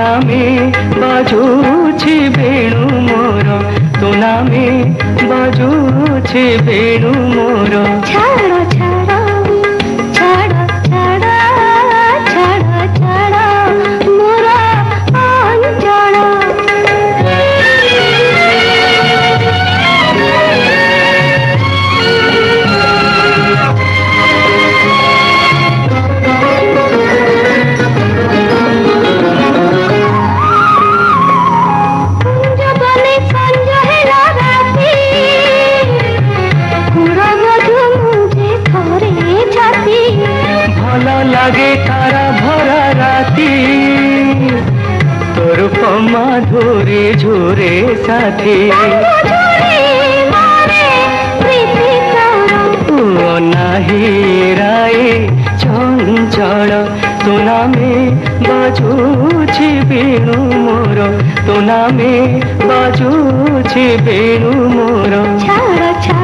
নামে বাজুছি বেণু মোর। তো নামে বাজুছি বেণু মোর। ছাড়ো ঝরে ঝরে সাথে। অনাহিরায় চঞ্চল তো নামে বাজুছি বেণু মোর। তো নামে বাজুছি বেণু মোর। ছাড়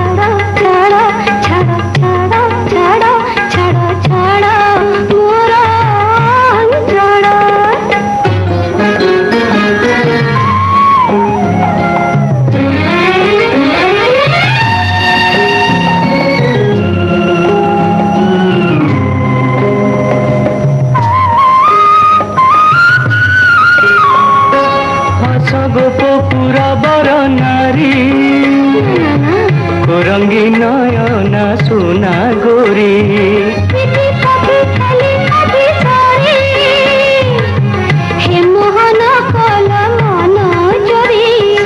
গোপপুরা বর নারী। কোরঙ্গি নয়ন সোনা গোরী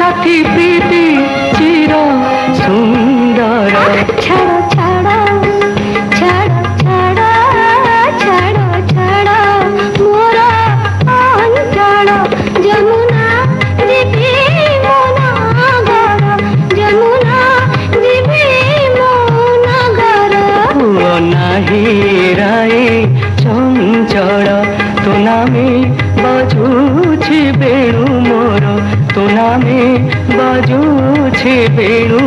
সাথী প্রীতি চির সুন্দর আচ্ছা। ଘେରାଏ ଜମି ଜଳ ତୋ ନାମେ ବାଜୁଛି ବେଣୁ ମୋର ତୋ ନାମେ ବାଜୁଛି ବେଣୁ